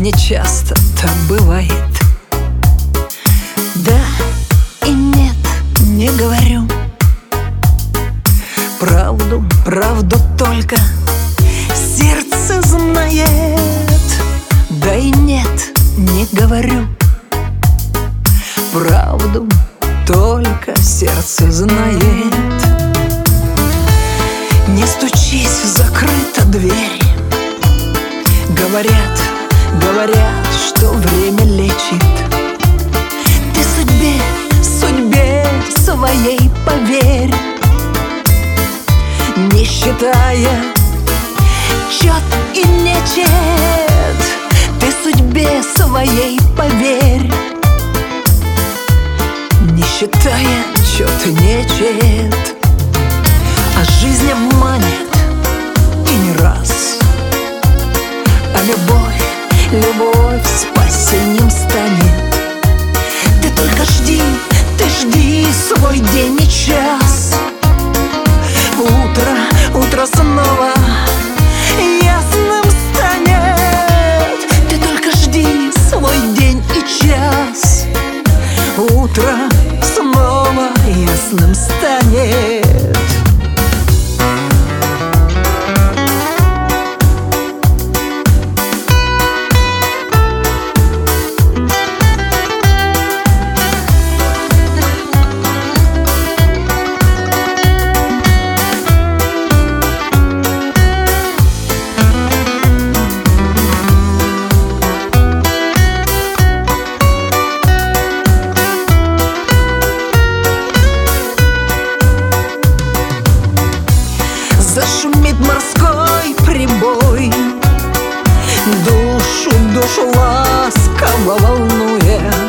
не часто так бывает. Да и нет, не говорю. Правду, правду только сердце знает. Да и нет, не говорю. Правду только сердце знает. Не стучись, закрыта дверь. Говорят, говорят, что время лечит. Ты судьбе, судьбе своей поверь. Не считая чет и нечет. Ты судьбе своей поверь. Не считая чет и нечет. А жизнь обманет и не раз. А любовь, любовь спасением станет Ты только жди, ты жди свой день и час. Утро, утро снова ясным станет Ты только жди свой день и час. Утро снова ясным станет морской прибой. Душу, душу ласково волнует